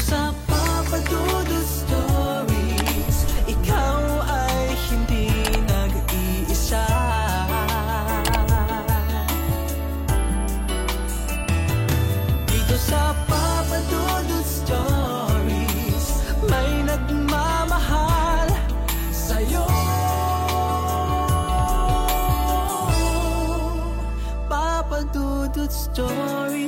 sa Papa Dudut Stories Ikaw ay hindi nag-iisa. Dito sa Papa Dudut Stories May nagmamahal sa'yo. Papa Dudut Stories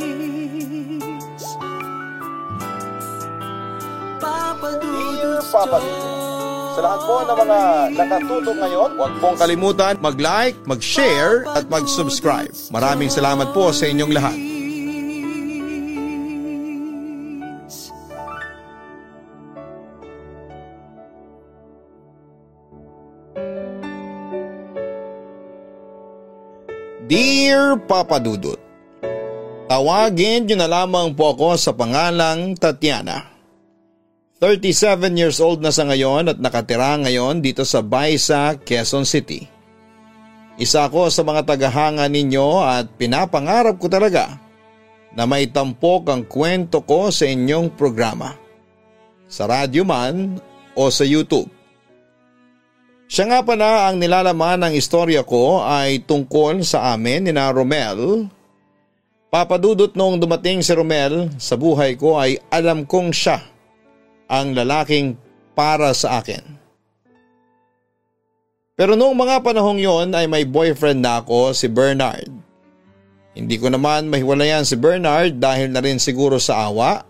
Papa Dudut Papa Sa lahat po ng mga nakatutok ngayon, huwag pong kalimutan mag-like, mag-share at mag-subscribe. Maraming salamat po sa inyong lahat. Dear Papa Dudut, Tawagin niyo na lamang po ako sa pangalang Tatiana. 37 years old na sa ngayon at nakatira ngayon dito sa Baisa, Quezon City. Isa ako sa mga tagahanga ninyo at pinapangarap ko talaga na may tampok ang kwento ko sa inyong programa. Sa radyo man o sa YouTube. Siya nga pala ang nilalaman ng istorya ko ay tungkol sa amin ni na Romel. Papadudot noong dumating si Romel sa buhay ko ay alam kong siya ang lalaking para sa akin. Pero noong mga panahong yon ay may boyfriend na ako si Bernard. Hindi ko naman mahiwalayan si Bernard dahil na rin siguro sa awa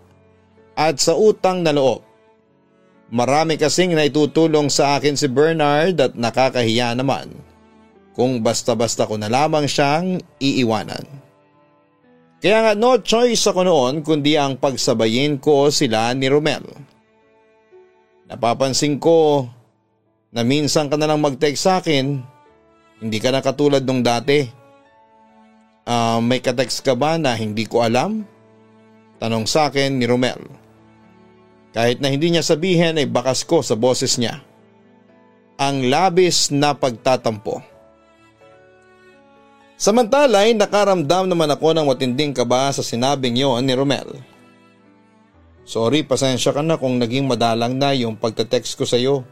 at sa utang na loob. Marami kasing naitutulong sa akin si Bernard at nakakahiya naman kung basta-basta ko na lamang siyang iiwanan. Kaya nga no choice ako noon kundi ang pagsabayin ko sila ni Romel. Napapansin ko na minsan ka na lang mag-text sa akin, hindi ka na katulad nung dati. Uh, may katext ka ba na hindi ko alam? Tanong sa akin ni Romel. Kahit na hindi niya sabihin ay bakas ko sa boses niya. Ang labis na pagtatampo. Samantala ay nakaramdam naman ako ng matinding kaba sa sinabing yon ni Romel. Sorry, pasensya ka na kung naging madalang na yung pagte-text ko sa iyo.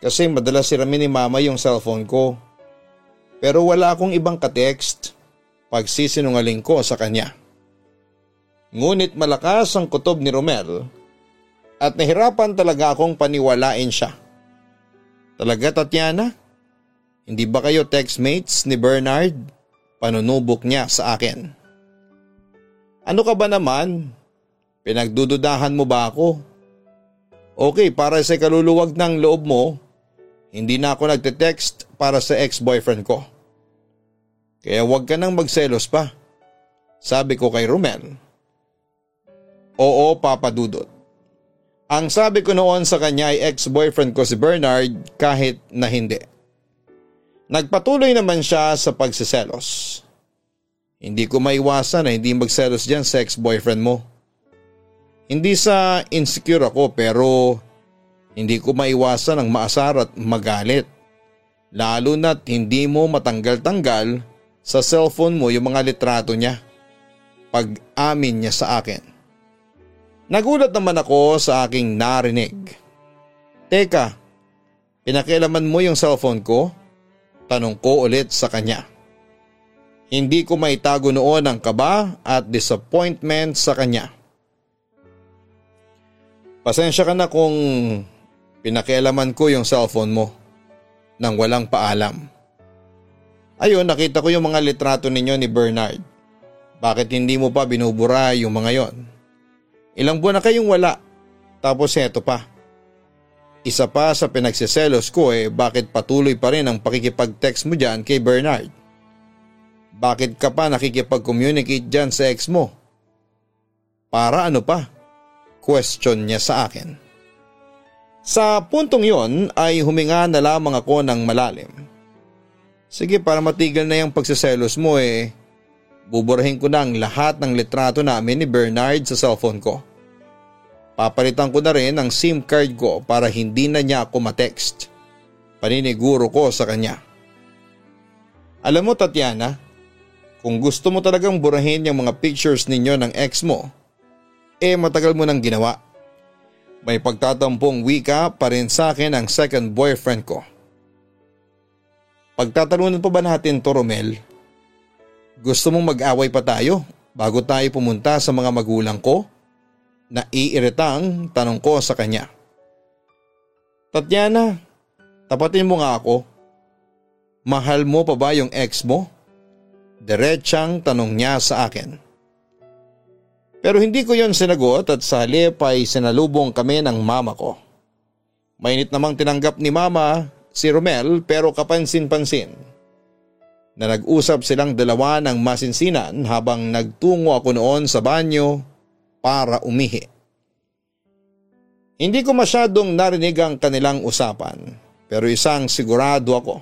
Kasi madalas siramin ni mama yung cellphone ko. Pero wala akong ibang ka-text pag sisinungaling ko sa kanya. Ngunit malakas ang kutob ni Romel at nahirapan talaga akong paniwalain siya. Talaga Tatiana? Hindi ba kayo textmates ni Bernard? Panunubok niya sa akin. Ano ka ba naman? Pinagdududahan mo ba ako? Okay, para sa kaluluwag ng loob mo, hindi na ako nagte-text para sa ex-boyfriend ko. Kaya huwag ka nang magselos pa. Sabi ko kay Romel. Oo, Papa Dudot. Ang sabi ko noon sa kanya ay ex-boyfriend ko si Bernard kahit na hindi. Nagpatuloy naman siya sa pagsiselos. Hindi ko maiwasan na hindi magselos dyan sa ex-boyfriend mo. Hindi sa insecure ako pero hindi ko maiwasan ang maasar at magalit. Lalo na't hindi mo matanggal-tanggal sa cellphone mo yung mga litrato niya. Pag-amin niya sa akin. Nagulat naman ako sa aking narinig. Teka, pinakialaman mo yung cellphone ko? Tanong ko ulit sa kanya. Hindi ko maitago noon ang kaba at disappointment sa kanya. Pasensya ka na kung pinakialaman ko yung cellphone mo nang walang paalam. Ayun, nakita ko yung mga litrato ninyo ni Bernard. Bakit hindi mo pa binubura yung mga yon? Ilang buwan na kayong wala. Tapos eto pa. Isa pa sa pinagsiselos ko eh bakit patuloy pa rin ang pakikipag-text mo dyan kay Bernard? Bakit ka pa nakikipag-communicate dyan sa ex mo? Para ano pa? Question niya sa akin. Sa puntong yon ay huminga na lamang ako ng malalim. Sige para matigil na yung pagsiselos mo eh, buburahin ko na ang lahat ng litrato namin ni Bernard sa cellphone ko. Papalitan ko na rin ang SIM card ko para hindi na niya ako matext. Paniniguro ko sa kanya. Alam mo Tatiana, kung gusto mo talagang burahin yung mga pictures ninyo ng ex mo, Eh matagal mo nang ginawa. May pagtatampong wika pa rin sa akin ang second boyfriend ko. Pagtatalunan pa ba natin to Romel? Gusto mong mag-away pa tayo bago tayo pumunta sa mga magulang ko? Naiiritang tanong ko sa kanya. Tatiana, tapatin mo nga ako. Mahal mo pa ba yung ex mo? Diretsang tanong niya sa akin. Pero hindi ko yon sinagot at sa halip ay sinalubong kami ng mama ko. Mainit namang tinanggap ni mama si Romel pero kapansin-pansin na nag-usap silang dalawa ng masinsinan habang nagtungo ako noon sa banyo para umihi. Hindi ko masyadong narinig ang kanilang usapan pero isang sigurado ako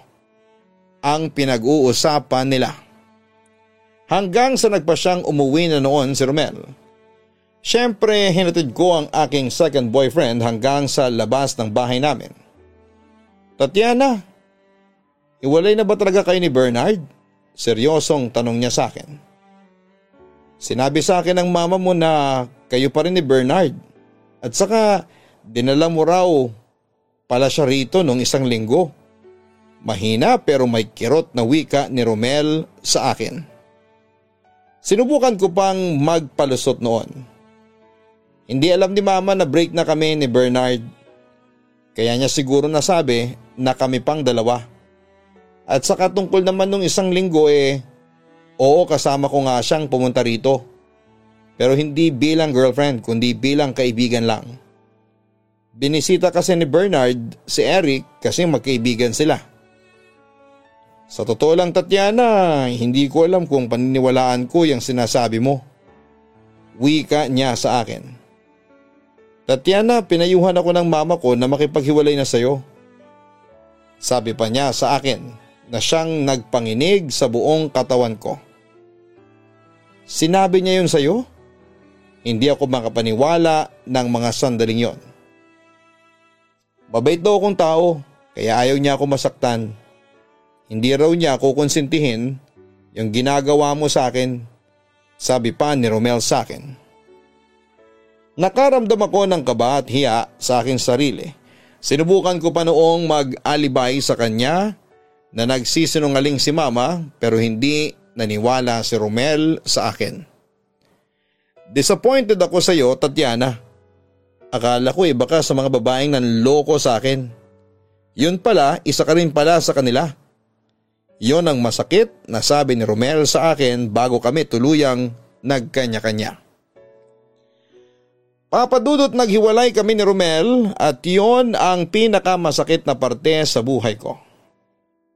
ang pinag-uusapan nila. Hanggang sa nagpa siyang umuwi na noon si Romel. Siyempre hinatid ko ang aking second boyfriend hanggang sa labas ng bahay namin. Tatiana, iwalay na ba talaga kayo ni Bernard? Seryosong tanong niya sa akin. Sinabi sa akin ng mama mo na kayo pa rin ni Bernard. At saka dinala mo raw pala siya rito nung isang linggo. Mahina pero may kirot na wika ni Romel sa akin. Sinubukan ko pang magpalusot noon. Hindi alam ni mama na break na kami ni Bernard. Kaya niya siguro nasabi na kami pang dalawa. At sa katungkol naman nung isang linggo eh, oo kasama ko nga siyang pumunta rito. Pero hindi bilang girlfriend kundi bilang kaibigan lang. Binisita kasi ni Bernard si Eric kasi magkaibigan sila. Sa totoo lang Tatiana, hindi ko alam kung paniniwalaan ko yung sinasabi mo. Wika niya sa akin. Tatiana, pinayuhan ako ng mama ko na makipaghiwalay na sayo. Sabi pa niya sa akin na siyang nagpanginig sa buong katawan ko. Sinabi niya yun sa'yo? Hindi ako makapaniwala ng mga sandaling yon. Mabait daw akong tao kaya ayaw niya ako masaktan. Hindi raw niya ako konsintihin yung ginagawa mo sa akin, sabi pa ni Romel sa akin. Nakaramdam ako ng kaba at hiya sa aking sarili Sinubukan ko pa noong mag-alibay sa kanya na nagsisinungaling si mama pero hindi naniwala si Romel sa akin. Disappointed ako sa iyo, Tatiana. Akala ko eh baka sa mga babaeng nanloko sa akin. Yun pala, isa ka rin pala sa kanila. Yon ang masakit na sabi ni Romel sa akin bago kami tuluyang nagkanya-kanya. Papadudot naghiwalay kami ni Romel at yon ang pinakamasakit na parte sa buhay ko.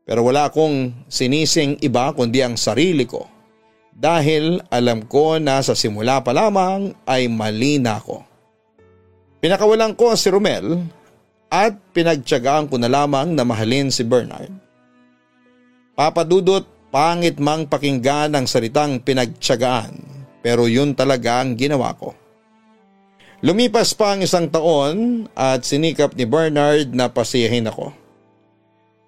Pero wala akong sinising iba kundi ang sarili ko dahil alam ko na sa simula pa lamang ay mali na ako. Pinakawalan ko si Romel at pinagtyagaan ko na lamang na mahalin si Bernard. Papadudot pangit mang pakinggan ang salitang pinagtyagaan pero yun talaga ang ginawa ko. Lumipas pa ang isang taon at sinikap ni Bernard na pasiyahin ako.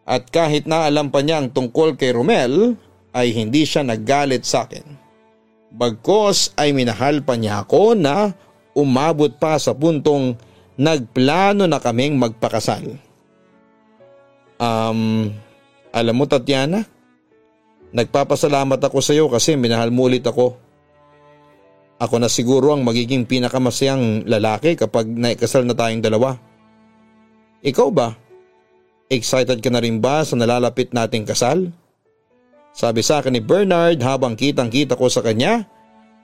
At kahit na alam pa niya ang tungkol kay Romel ay hindi siya naggalit sa akin. Bagkos ay minahal pa niya ako na umabot pa sa puntong nagplano na kaming magpakasal. Um, alam mo Tatiana, nagpapasalamat ako sa iyo kasi minahal mo ulit ako. Ako na siguro ang magiging pinakamasayang lalaki kapag naikasal na tayong dalawa. Ikaw ba? Excited ka na rin ba sa nalalapit nating kasal? Sabi sa akin ni Bernard habang kitang kita ko sa kanya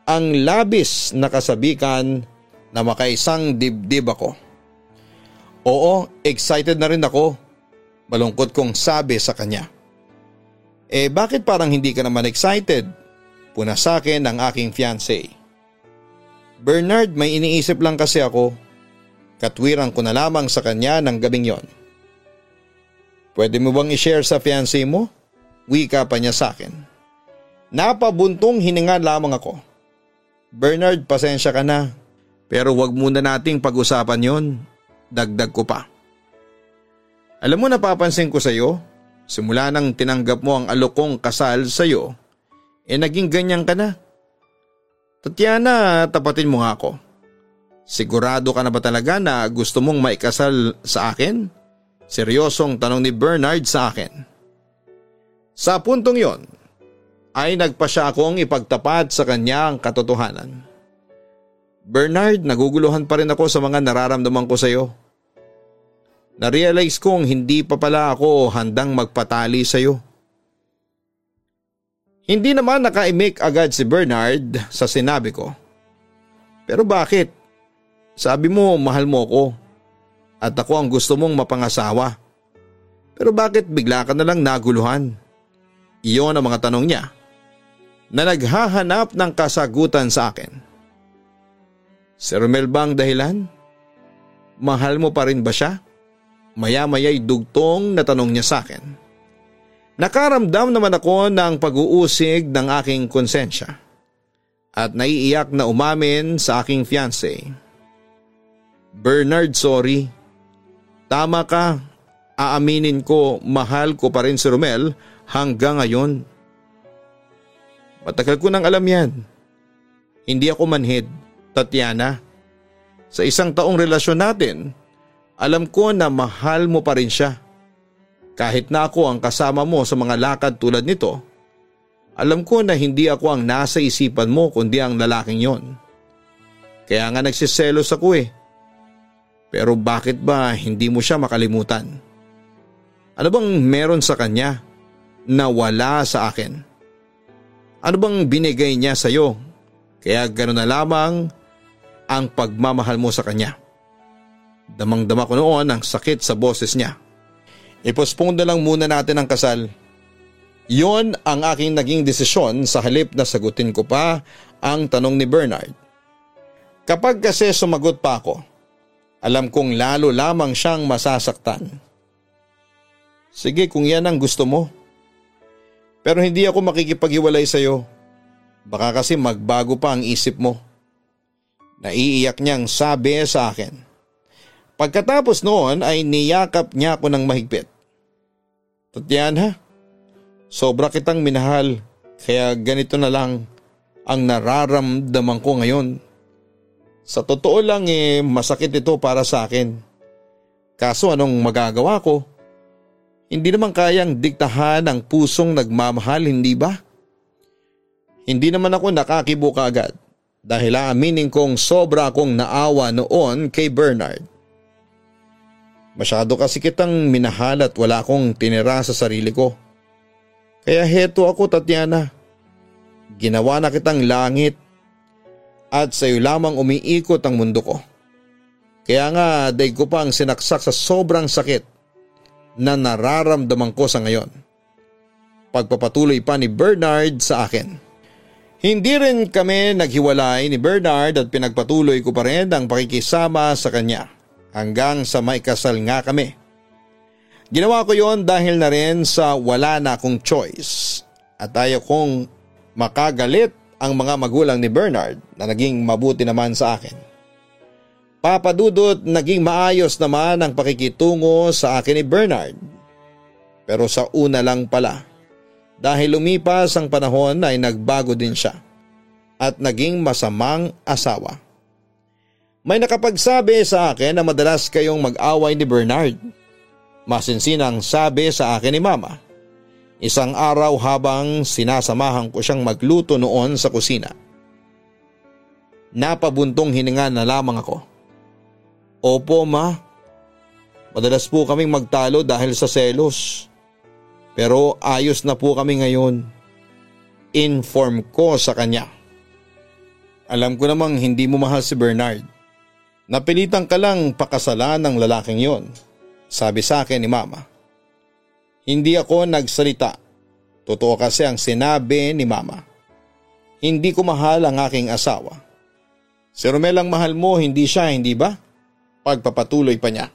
ang labis na kasabikan na makaisang dibdib ako. Oo, excited na rin ako. Malungkot kong sabi sa kanya. Eh bakit parang hindi ka naman excited? Puna sa akin ng aking fiancé. Bernard, may iniisip lang kasi ako. Katwiran ko na lamang sa kanya ng gabing yon. Pwede mo bang i-share sa fiancé mo? Wika pa niya sa akin. Napabuntong hininga lamang ako. Bernard, pasensya ka na. Pero wag muna nating pag-usapan yon. Dagdag ko pa. Alam mo napapansin ko sa iyo, simula nang tinanggap mo ang alokong kasal sa iyo, eh naging ganyan ka na. Tatiana, tapatin mo nga ako. Sigurado ka na ba talaga na gusto mong maikasal sa akin? Seryosong tanong ni Bernard sa akin. Sa puntong yon, ay nagpa siya akong ipagtapat sa kanya ang katotohanan. Bernard, naguguluhan pa rin ako sa mga nararamdaman ko sa iyo. Na-realize kong hindi pa pala ako handang magpatali sa iyo. Hindi naman nakaimik agad si Bernard sa sinabi ko. Pero bakit? Sabi mo mahal mo ako at ako ang gusto mong mapangasawa. Pero bakit bigla ka na lang naguluhan? Iyon ang mga tanong niya na naghahanap ng kasagutan sa akin. Si Romel ba ang dahilan? Mahal mo pa rin ba siya? Maya-maya'y dugtong na tanong niya sa akin. Nakaramdam naman ako ng pag-uusig ng aking konsensya at naiiyak na umamin sa aking fiancé. Bernard, sorry. Tama ka. Aaminin ko mahal ko pa rin si Romel hanggang ngayon. Matagal ko nang alam yan. Hindi ako manhid. Tatiana, sa isang taong relasyon natin, alam ko na mahal mo pa rin siya. Kahit na ako ang kasama mo sa mga lakad tulad nito, alam ko na hindi ako ang nasa isipan mo kundi ang lalaking yon. Kaya nga nagsiselos ako eh. Pero bakit ba hindi mo siya makalimutan? Ano bang meron sa kanya na wala sa akin? Ano bang binigay niya sa iyo? Kaya gano'n na lamang ang pagmamahal mo sa kanya. Damang-dama ko noon ang sakit sa boses niya. Ipospong na lang muna natin ang kasal. Yon ang aking naging desisyon sa halip na sagutin ko pa ang tanong ni Bernard. Kapag kasi sumagot pa ako, alam kong lalo lamang siyang masasaktan. Sige kung yan ang gusto mo. Pero hindi ako makikipaghiwalay sa iyo. Baka kasi magbago pa ang isip mo. Naiiyak niyang sabi sa akin. Pagkatapos noon ay niyakap niya ako ng mahigpit. Tatiana, sobra kitang minahal kaya ganito na lang ang nararamdaman ko ngayon. Sa totoo lang eh masakit ito para sa akin. Kaso anong magagawa ko? Hindi naman kayang diktahan ang pusong nagmamahal, hindi ba? Hindi naman ako nakakibuka agad dahil aaminin kong sobra akong naawa noon kay Bernard. Masyado kasi kitang minahal at wala akong tinira sa sarili ko. Kaya heto ako Tatiana. Ginawa na kitang langit at sa iyo lamang umiikot ang mundo ko. Kaya nga daig ko pang sinaksak sa sobrang sakit na nararamdaman ko sa ngayon. Pagpapatuloy pa ni Bernard sa akin. Hindi rin kami naghiwalay ni Bernard at pinagpatuloy ko pa rin ang pakikisama sa kanya hanggang sa may kasal nga kami. Ginawa ko yon dahil na rin sa wala na akong choice at ayaw kong makagalit ang mga magulang ni Bernard na naging mabuti naman sa akin. Papadudot naging maayos naman ang pakikitungo sa akin ni Bernard. Pero sa una lang pala dahil lumipas ang panahon ay nagbago din siya at naging masamang asawa. May nakapagsabi sa akin na madalas kayong mag-away ni Bernard. Masinsinang sabi sa akin ni Mama. Isang araw habang sinasamahan ko siyang magluto noon sa kusina. Napabuntong hininga na lamang ako. Opo ma, madalas po kaming magtalo dahil sa selos. Pero ayos na po kami ngayon. Inform ko sa kanya. Alam ko namang hindi mo mahal si Bernard. Napilitan ka lang pakasalan ng lalaking yon, sabi sa akin ni mama. Hindi ako nagsalita. Totoo kasi ang sinabi ni mama. Hindi ko mahal ang aking asawa. Si Romel ang mahal mo, hindi siya, hindi ba? Pagpapatuloy pa niya.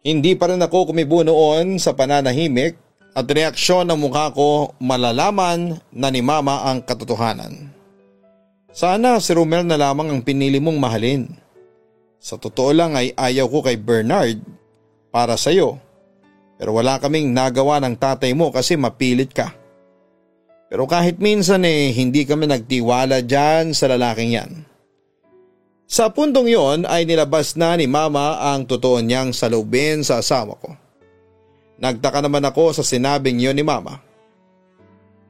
Hindi pa rin ako kumibo noon sa pananahimik at reaksyon ng mukha ko malalaman na ni mama ang katotohanan. Sana si Romel na lamang ang pinili mong mahalin. Sa totoo lang ay ayaw ko kay Bernard para sa iyo. Pero wala kaming nagawa ng tatay mo kasi mapilit ka. Pero kahit minsan eh hindi kami nagtiwala dyan sa lalaking yan. Sa puntong yon ay nilabas na ni mama ang totoo niyang salubin sa asawa ko. Nagtaka naman ako sa sinabing yon ni mama.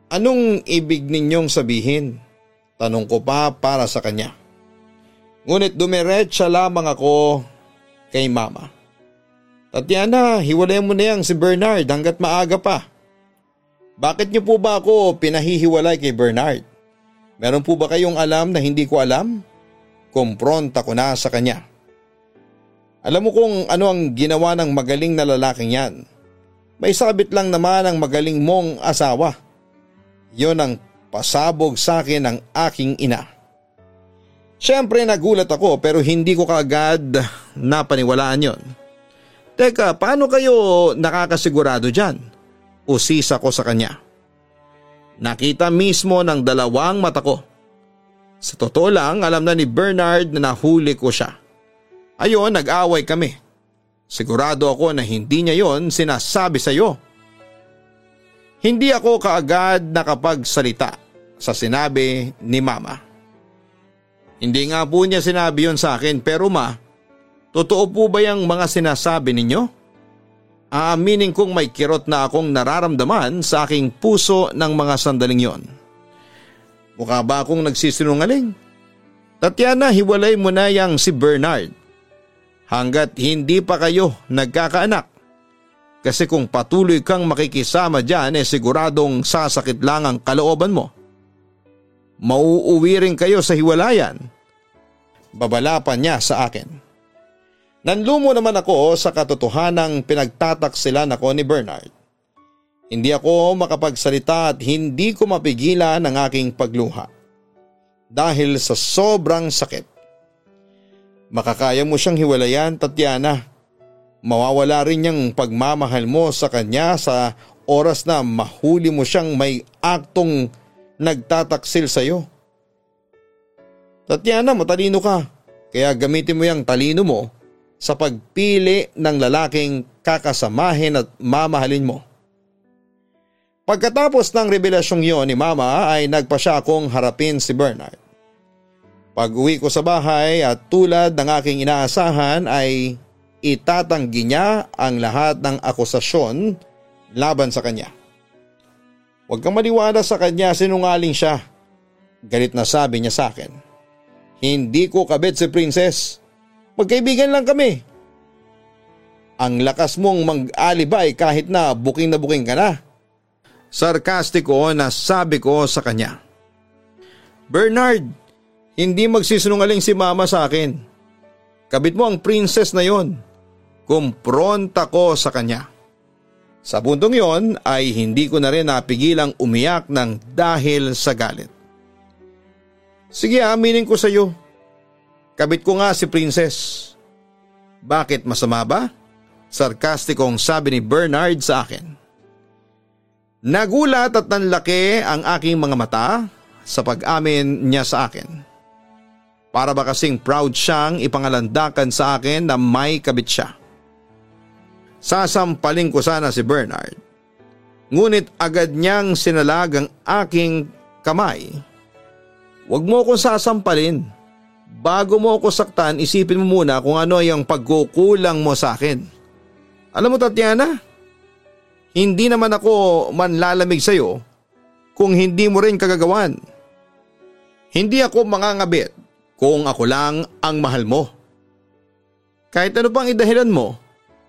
Anong ibig ninyong sabihin? Tanong ko pa para sa kanya. Ngunit dumiretsa lamang ako kay mama. Tatiana, hiwalay mo na yang si Bernard hanggat maaga pa. Bakit niyo po ba ako pinahihiwalay kay Bernard? Meron po ba kayong alam na hindi ko alam? Kumpronta ko na sa kanya. Alam mo kung ano ang ginawa ng magaling na lalaking yan. May sabit lang naman ang magaling mong asawa. Yon ang pasabog sa akin ng aking ina. Siyempre nagulat ako pero hindi ko kaagad napaniwalaan yon. Teka, paano kayo nakakasigurado dyan? Usisa ko sa kanya. Nakita mismo ng dalawang mata ko. Sa totoo lang, alam na ni Bernard na nahuli ko siya. Ayon, nag-away kami. Sigurado ako na hindi niya yon sinasabi sa iyo. Hindi ako kaagad nakapagsalita sa sinabi ni mama. Hindi nga po niya sinabi yon sa akin pero ma, totoo po ba yung mga sinasabi ninyo? Aaminin kong may kirot na akong nararamdaman sa aking puso ng mga sandaling yon. Mukha ba akong nagsisinungaling? Tatiana, hiwalay mo na yang si Bernard. Hanggat hindi pa kayo nagkakaanak. Kasi kung patuloy kang makikisama dyan eh siguradong sasakit lang ang kalooban mo. Mauuwi rin kayo sa hiwalayan. Babala pa niya sa akin. Nanlumo naman ako sa katotohanang pinagtataksilan ako ni Bernard. Hindi ako makapagsalita at hindi ko mapigilan ang aking pagluha. Dahil sa sobrang sakit. Makakaya mo siyang hiwalayan, Tatiana. Mawawala rin niyang pagmamahal mo sa kanya sa oras na mahuli mo siyang may aktong nagtataksil sa iyo. Tatiana, matalino ka. Kaya gamitin mo yung talino mo sa pagpili ng lalaking kakasamahin at mamahalin mo. Pagkatapos ng revelasyong yon ni mama ay nagpa siya akong harapin si Bernard. Pag uwi ko sa bahay at tulad ng aking inaasahan ay itatanggi niya ang lahat ng akusasyon laban sa kanya. Huwag kang maniwala sa kanya sinungaling siya. Galit na sabi niya sa akin. Hindi ko kabit si Princess. Magkaibigan lang kami. Ang lakas mong mag-alibay kahit na buking na buking ka na. Sarkastiko na sabi ko sa kanya. Bernard, hindi magsisinungaling si mama sa akin. Kabit mo ang princess na yon. Kumpronta ko sa kanya. Sa puntong yon ay hindi ko na rin napigilang umiyak ng dahil sa galit. Sige aminin ko sa iyo. Kabit ko nga si princess. Bakit masama ba? Sarkastikong sabi ni Bernard sa akin. Nagulat at nanlaki ang aking mga mata sa pag-amin niya sa akin. Para ba kasing proud siyang ipangalandakan sa akin na may kabit siya. Sasampaling ko sana si Bernard. Ngunit agad niyang sinalag ang aking kamay. Huwag mo akong sasampalin. Bago mo ako saktan, isipin mo muna kung ano yung pagkukulang mo sa akin. Alam mo Tatiana, hindi naman ako manlalamig sa iyo kung hindi mo rin kagagawan. Hindi ako mangangabit kung ako lang ang mahal mo. Kahit ano pang idahilan mo,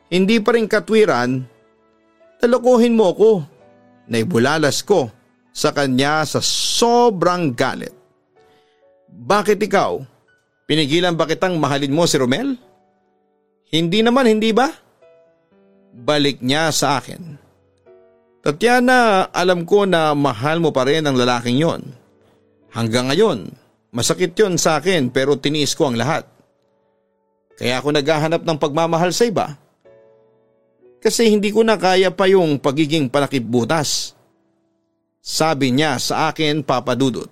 hindi pa rin katwiran, talokohin mo ako. Naibulalas ko sa kanya sa sobrang galit. Bakit ikaw? Pinigilan ba kitang mahalin mo si Romel? Hindi naman, hindi ba? Balik niya sa akin. Tatiana, alam ko na mahal mo pa rin ang lalaking yon. Hanggang ngayon, masakit yon sa akin pero tiniis ko ang lahat. Kaya ako naghahanap ng pagmamahal sa iba. Kasi hindi ko na kaya pa yung pagiging panakipbutas. Sabi niya sa akin papadudot.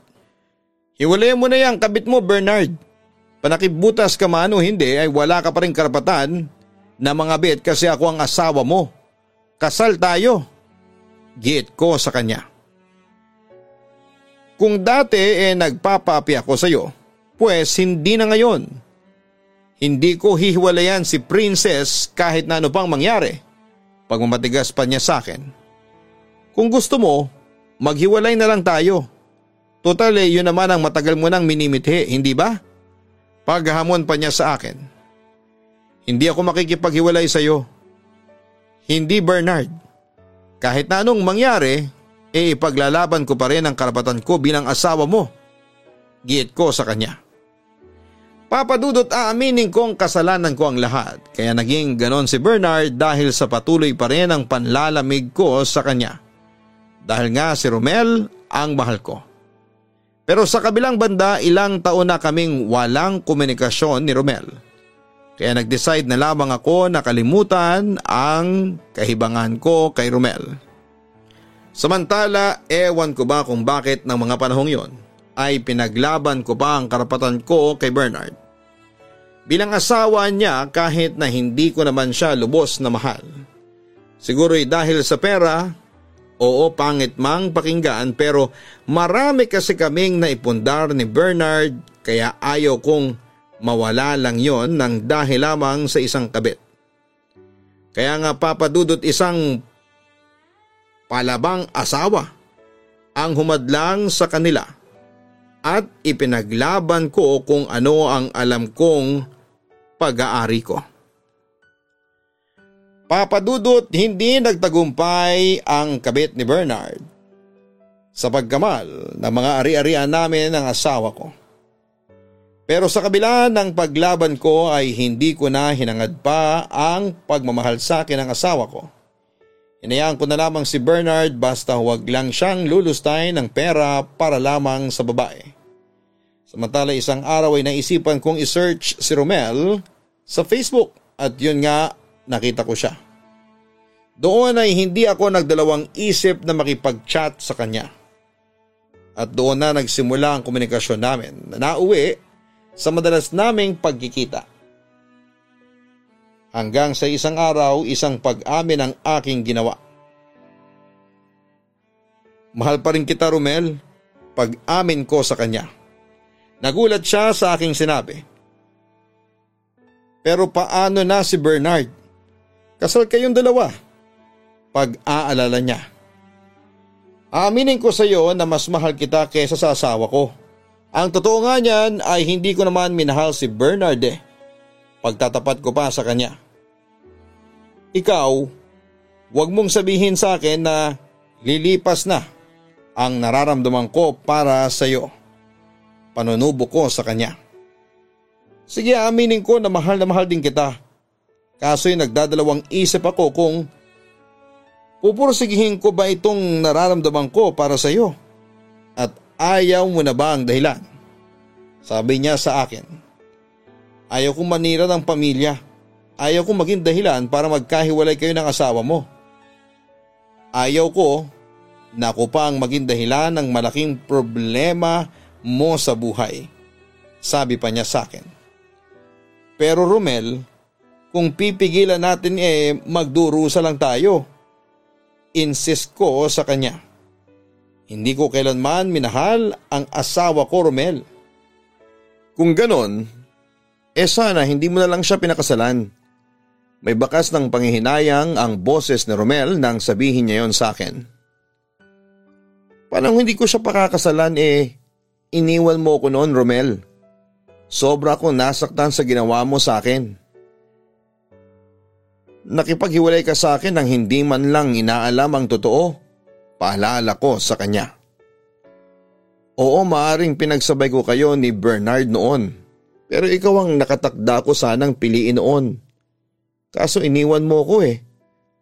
Hiwalay mo na yung kabit mo Bernard. Panakipbutas ka man o hindi ay wala ka pa rin karapatan na mga bit kasi ako ang asawa mo. Kasal tayo. Giit ko sa kanya. Kung dati eh nagpapapi ako sa iyo, pues hindi na ngayon. Hindi ko hihiwalayan si Princess kahit na ano pang mangyari. Pagmamatigas pa niya sa akin. Kung gusto mo, maghiwalay na lang tayo. Total eh, yun naman ang matagal mo nang minimithi, hindi ba? Paghamon pa niya sa akin. Hindi ako makikipaghiwalay sa iyo. Hindi Bernard. Kahit na anong mangyari, eh ipaglalaban ko pa rin ang karapatan ko bilang asawa mo. Giit ko sa kanya. Papadudot aaminin kong kasalanan ko ang lahat kaya naging ganon si Bernard dahil sa patuloy pa rin ang panlalamig ko sa kanya. Dahil nga si Romel ang mahal ko. Pero sa kabilang banda ilang taon na kaming walang komunikasyon ni Romel. Kaya nag-decide na lamang ako na kalimutan ang kahibangan ko kay Romel. Samantala, ewan ko ba kung bakit ng mga panahong yon ay pinaglaban ko pa ang karapatan ko kay Bernard. Bilang asawa niya kahit na hindi ko naman siya lubos na mahal. Siguro'y dahil sa pera, oo pangit mang pakinggan pero marami kasi kaming naipundar ni Bernard kaya ayaw kong mawala lang yon ng dahil lamang sa isang kabit. Kaya nga papadudot isang palabang asawa ang humadlang sa kanila at ipinaglaban ko kung ano ang alam kong pag-aari ko. Papadudot hindi nagtagumpay ang kabit ni Bernard sa pagkamal ng mga ari-arian namin ng asawa ko. Pero sa kabila ng paglaban ko ay hindi ko na hinangad pa ang pagmamahal sa akin ng asawa ko. Inayaan ko na lamang si Bernard basta huwag lang siyang lulustay ng pera para lamang sa babae. Samantala isang araw ay naisipan kong isearch si Romel sa Facebook at yun nga nakita ko siya. Doon ay hindi ako nagdalawang isip na makipag-chat sa kanya. At doon na nagsimula ang komunikasyon namin na nauwi sa madalas naming pagkikita. Hanggang sa isang araw isang pag-amin ang aking ginawa. Mahal pa rin kita Romel, pag-amin ko sa kanya. Nagulat siya sa aking sinabi. Pero paano na si Bernard? Kasal kayong dalawa. Pag-aalala niya. Aminin ko sa iyo na mas mahal kita kaysa sa asawa ko. Ang totoo nga niyan ay hindi ko naman minahal si Bernard eh. Pagtatapat ko pa sa kanya. Ikaw, huwag mong sabihin sa akin na lilipas na ang nararamdaman ko para sa iyo panunubo ko sa kanya. Sige aminin ko na mahal na mahal din kita. Kaso'y nagdadalawang isip ako kung pupursigihin ko ba itong nararamdaman ko para sa iyo. At ayaw mo na ba ang dahilan? Sabi niya sa akin. Ayaw kong manira ng pamilya. Ayaw kong maging dahilan para magkahiwalay kayo ng asawa mo. Ayaw ko na ako pa ang maging dahilan ng malaking problema mo sa buhay. Sabi pa niya sa akin. Pero Romel, kung pipigilan natin eh magdurusa lang tayo. Insist ko sa kanya. Hindi ko kailanman minahal ang asawa ko Romel. Kung ganon, eh sana hindi mo na lang siya pinakasalan. May bakas ng panghihinayang ang boses ni Romel nang sabihin niya yon sa akin. Paano hindi ko siya pakakasalan eh Iniwan mo ko noon, Romel. Sobra akong nasaktan sa ginawa mo sa akin. Nakipaghiwalay ka sa akin nang hindi man lang inaalam ang totoo. Paalala ko sa kanya. Oo, maaring pinagsabay ko kayo ni Bernard noon. Pero ikaw ang nakatakda ko sanang piliin noon. Kaso iniwan mo ko eh.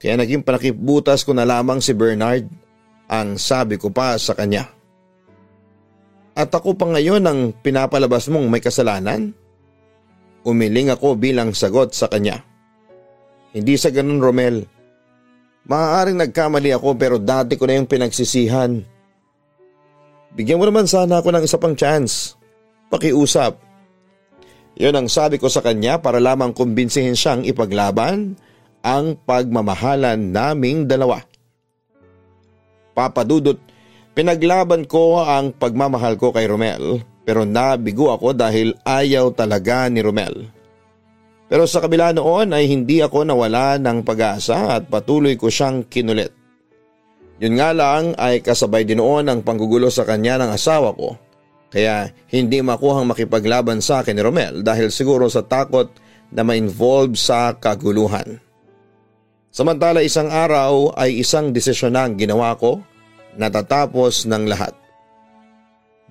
Kaya naging panakibutas ko na lamang si Bernard. Ang sabi ko pa sa kanya. At ako pa ngayon ang pinapalabas mong may kasalanan? Umiling ako bilang sagot sa kanya. Hindi sa ganun Romel. Maaaring nagkamali ako pero dati ko na yung pinagsisihan. Bigyan mo naman sana ako ng isa pang chance. Pakiusap. Yun ang sabi ko sa kanya para lamang kumbinsihin siyang ipaglaban ang pagmamahalan naming dalawa. Papadudot Pinaglaban ko ang pagmamahal ko kay Romel pero nabigo ako dahil ayaw talaga ni Romel. Pero sa kabila noon ay hindi ako nawala ng pag-asa at patuloy ko siyang kinulit. Yun nga lang ay kasabay din noon ang panggugulo sa kanya ng asawa ko. Kaya hindi makuhang makipaglaban sa akin ni Romel dahil siguro sa takot na ma-involve sa kaguluhan. Samantala isang araw ay isang desisyon ang ginawa ko natatapos ng lahat.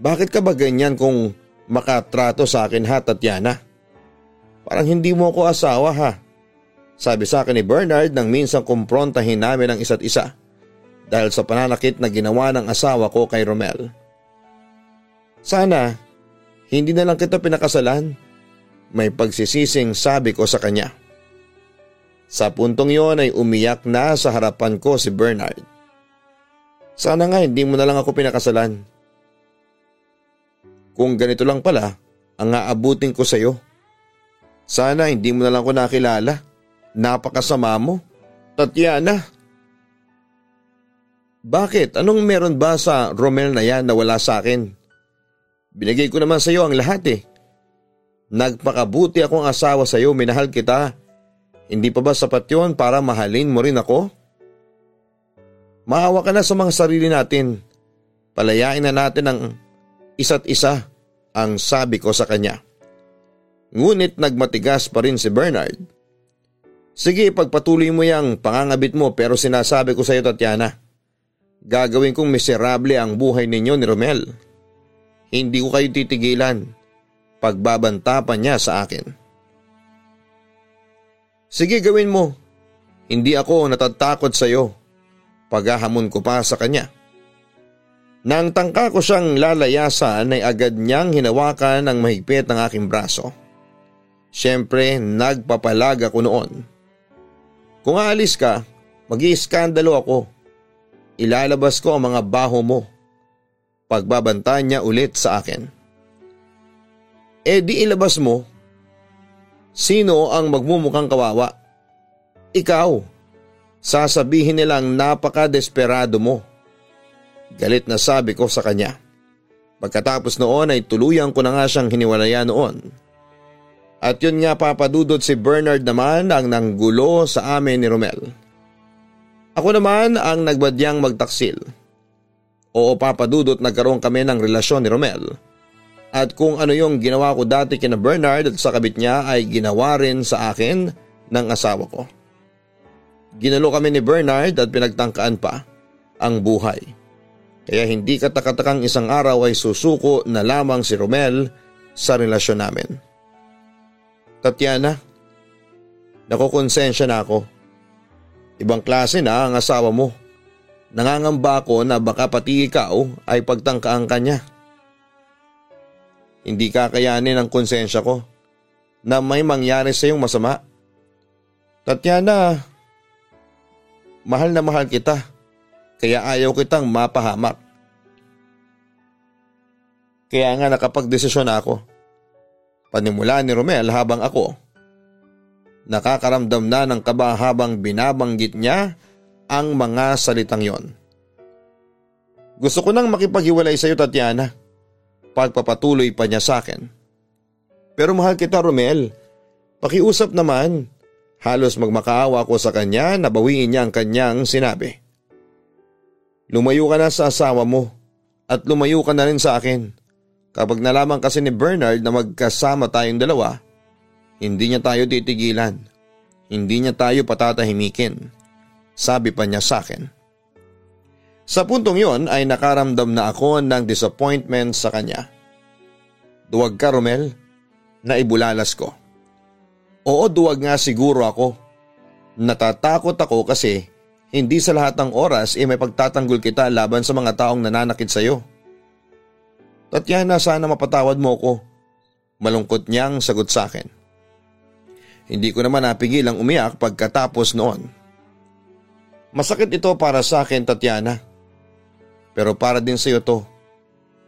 Bakit ka ba ganyan kung makatrato sa akin ha Tatiana? Parang hindi mo ako asawa ha. Sabi sa akin ni Bernard nang minsan kumprontahin namin ang isa't isa dahil sa pananakit na ginawa ng asawa ko kay Romel. Sana, hindi na lang kita pinakasalan. May pagsisising sabi ko sa kanya. Sa puntong yon ay umiyak na sa harapan ko si Bernard. Sana nga hindi mo na lang ako pinakasalan. Kung ganito lang pala, ang aabutin ko sa iyo. Sana hindi mo na lang ako nakilala. Napakasama mo. Tatiana. Bakit? Anong meron ba sa Romel na yan na wala sa akin? Binigay ko naman sa iyo ang lahat eh. Nagpakabuti akong asawa sa iyo, minahal kita. Hindi pa ba sapat yon para mahalin mo rin ako? Maawa ka na sa mga sarili natin. Palayain na natin ang isa't isa ang sabi ko sa kanya. Ngunit nagmatigas pa rin si Bernard. Sige, pagpatuloy mo yang pangangabit mo pero sinasabi ko sa iyo Tatiana. Gagawin kong miserable ang buhay ninyo ni Romel. Hindi ko kayo titigilan. Pagbabanta pa niya sa akin. Sige gawin mo. Hindi ako natatakot sa iyo. Paghahamon ko pa sa kanya. Nang tangka ko siyang lalayasan ay agad niyang hinawakan ng mahigpit ng aking braso. Siyempre nagpapalag ako noon. Kung aalis ka, mag-iiskandalo ako. Ilalabas ko ang mga baho mo. Pagbabanta niya ulit sa akin. Eh di ilabas mo. Sino ang magmumukhang kawawa? Ikaw. Sasabihin nilang napaka-desperado mo. Galit na sabi ko sa kanya. Pagkatapos noon ay tuluyan ko na nga siyang hiniwalayan noon. At yun nga papadudod si Bernard naman ang nanggulo sa amin ni Romel. Ako naman ang nagbadyang magtaksil. Oo papadudot nagkaroon kami ng relasyon ni Romel. At kung ano yung ginawa ko dati kina Bernard at sa kabit niya ay ginawa rin sa akin ng asawa ko. Ginalo kami ni Bernard at pinagtangkaan pa ang buhay. Kaya hindi katakatakang isang araw ay susuko na lamang si Romel sa relasyon namin. Tatiana, nakukonsensya na ako Ibang klase na ang asawa mo. Nangangamba ako na baka pati ikaw ay pagtangkaan ka niya. Hindi kakayanin ang konsensya ko na may mangyari sa iyong masama. Tatiana, mahal na mahal kita kaya ayaw kitang mapahamak. Kaya nga nakapagdesisyon ako. Panimula ni Romel habang ako Nakakaramdam na ng kaba habang binabanggit niya ang mga salitang yon. Gusto ko nang makipaghiwalay sa iyo Tatiana. Pagpapatuloy pa niya sa akin. Pero mahal kita Romel. Pakiusap naman. Halos magmakaawa ko sa kanya na bawiin niya ang kanyang sinabi. Lumayo ka na sa asawa mo at lumayo ka na rin sa akin. Kapag nalaman kasi ni Bernard na magkasama tayong dalawa, hindi niya tayo titigilan. Hindi niya tayo patatahimikin. Sabi pa niya sa akin. Sa puntong yon ay nakaramdam na ako ng disappointment sa kanya. Duwag ka Romel, naibulalas ko. Oo duwag nga siguro ako. Natatakot ako kasi hindi sa lahat ng oras eh may pagtatanggol kita laban sa mga taong nananakit sa iyo. Tatyana sana mapatawad mo ko. Malungkot niyang sagot sa akin. Hindi ko naman napigil ang umiyak pagkatapos noon. Masakit ito para sa akin Tatiana. Pero para din sa iyo to.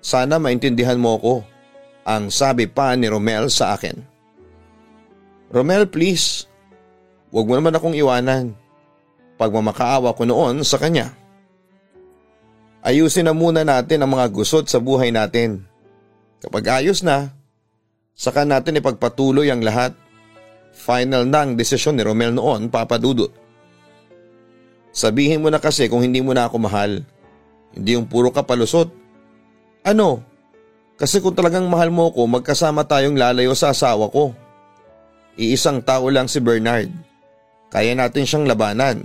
Sana maintindihan mo ko ang sabi pa ni Romel sa akin. Romel please, huwag mo naman akong iwanan. Pagmamakaawa ko noon sa kanya. Ayusin na muna natin ang mga gusot sa buhay natin. Kapag ayos na, saka natin ipagpatuloy ang lahat Final na ang desisyon ni Romel noon, Papa Dudut. Sabihin mo na kasi kung hindi mo na ako mahal. Hindi yung puro ka palusot. Ano? Kasi kung talagang mahal mo ko, magkasama tayong lalayo sa asawa ko. Iisang tao lang si Bernard. Kaya natin siyang labanan.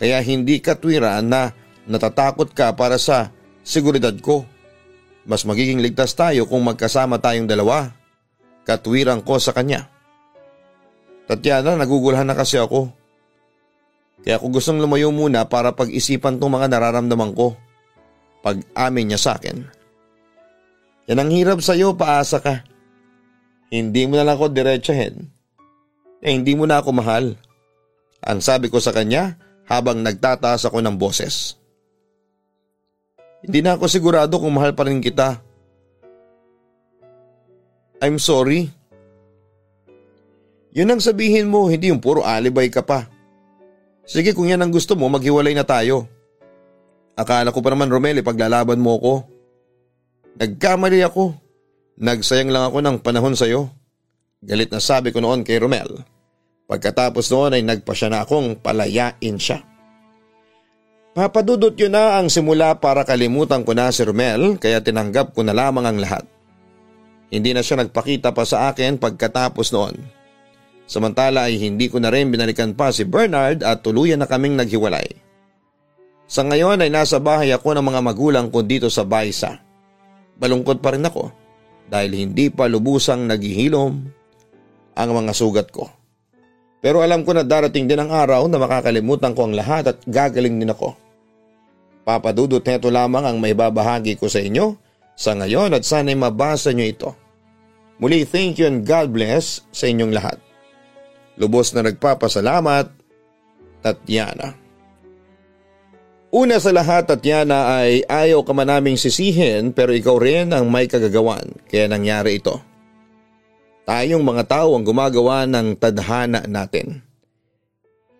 Kaya hindi katwiran na natatakot ka para sa seguridad ko. Mas magiging ligtas tayo kung magkasama tayong dalawa. Katwiran ko sa kanya. Tatiana, nagugulhan na kasi ako. Kaya ako gustong lumayo muna para pag-isipan tong mga nararamdaman ko. Pag-amin niya sa akin. Yan ang hirap sa'yo, paasa ka. Hindi mo na lang ako diretsahin. Eh hindi mo na ako mahal. Ang sabi ko sa kanya habang nagtataas ako ng boses. Hindi na ako sigurado kung mahal pa rin kita. I'm sorry. Yun ang sabihin mo, hindi yung puro alibay ka pa. Sige kung yan ang gusto mo, maghiwalay na tayo. Akala ko pa naman Romel, paglalaban mo ako. Nagkamali ako. Nagsayang lang ako ng panahon sa'yo. Galit na sabi ko noon kay Romel. Pagkatapos noon ay nagpa siya na akong palayain siya. Papadudot yun na ang simula para kalimutan ko na si Romel kaya tinanggap ko na lamang ang lahat. Hindi na siya nagpakita pa sa akin pagkatapos noon. Samantala ay hindi ko na rin binalikan pa si Bernard at tuluyan na kaming naghiwalay. Sa ngayon ay nasa bahay ako ng mga magulang ko dito sa Baysa. Balungkot pa rin ako dahil hindi pa lubusang naghihilom ang mga sugat ko. Pero alam ko na darating din ang araw na makakalimutan ko ang lahat at gagaling din ako. Papadudot neto lamang ang may babahagi ko sa inyo sa ngayon at sana'y mabasa nyo ito. Muli thank you and God bless sa inyong lahat. Lubos na nagpapasalamat, Tatiana. Una sa lahat, Tatiana, ay ayaw ka man naming sisihin pero ikaw rin ang may kagagawan kaya nangyari ito. Tayong mga tao ang gumagawa ng tadhana natin.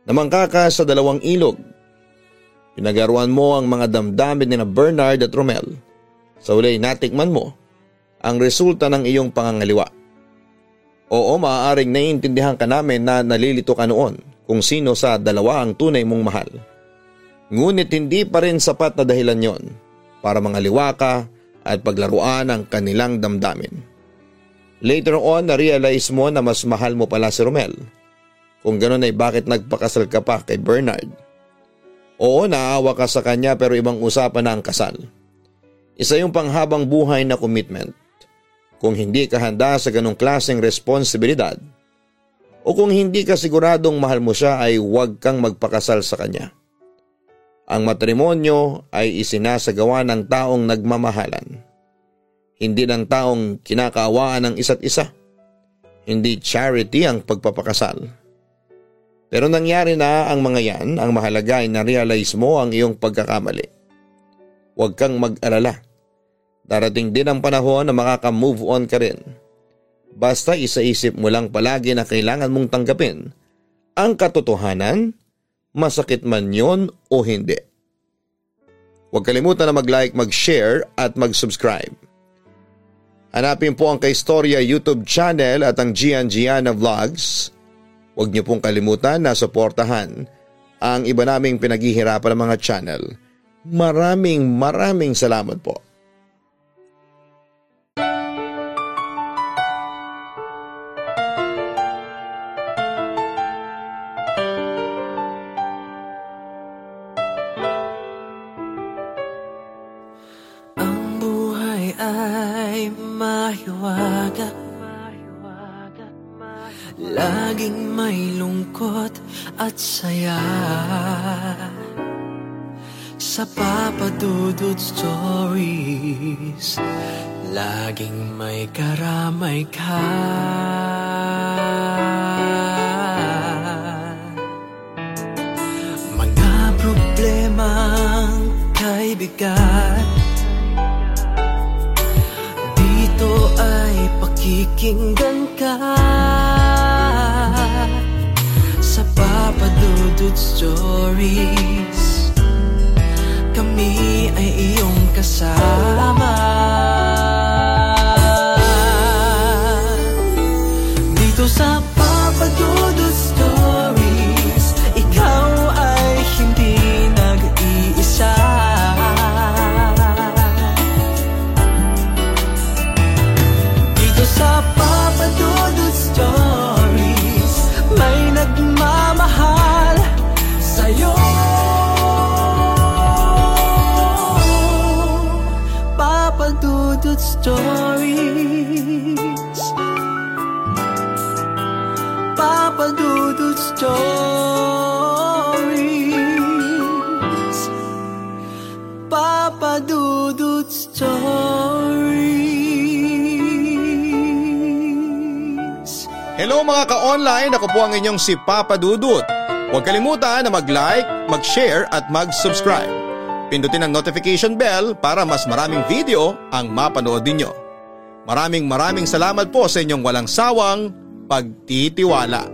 Namangka ka sa dalawang ilog. Pinagaruan mo ang mga damdamin ni na Bernard at Romel. Sa uli natikman mo ang resulta ng iyong pangangaliwa. Oo, maaaring naiintindihan ka namin na nalilito ka noon kung sino sa dalawa ang tunay mong mahal. Ngunit hindi pa rin sapat na dahilan yon para mangaliwa ka at paglaruan ang kanilang damdamin. Later on, na-realize mo na mas mahal mo pala si Romel. Kung ganoon ay bakit nagpakasal ka pa kay Bernard? Oo, naawa ka sa kanya pero ibang usapan na ang kasal. Isa yung panghabang buhay na commitment. Kung hindi ka handa sa ganong klaseng responsibilidad o kung hindi ka siguradong mahal mo siya ay huwag kang magpakasal sa kanya. Ang matrimonyo ay isinasagawa ng taong nagmamahalan. Hindi ng taong kinakaawaan ng isa't isa. Hindi charity ang pagpapakasal. Pero nangyari na ang mga yan, ang mahalaga ay na-realize mo ang iyong pagkakamali. Huwag kang mag-alala Darating din ang panahon na makaka-move on ka rin. Basta isaisip mo lang palagi na kailangan mong tanggapin ang katotohanan, masakit man yon o hindi. Huwag kalimutan na mag-like, mag-share at mag-subscribe. Hanapin po ang Kaistorya YouTube channel at ang Gian Gianna Vlogs. Huwag niyo pong kalimutan na suportahan ang iba naming pinaghihirapan ng mga channel. Maraming maraming salamat po. Saya Sa papadudod stories. Laging may karamay ka. Mga problemang kaibigan Dito ay pakikinggan ka papadudod stories. Kami ay iyong kasama mga ka-online, ako po ang inyong si Papa Dudut. Huwag kalimutan na mag-like, mag-share at mag-subscribe. Pindutin ang notification bell para mas maraming video ang mapanood ninyo. Maraming maraming salamat po sa inyong walang sawang pagtitiwala.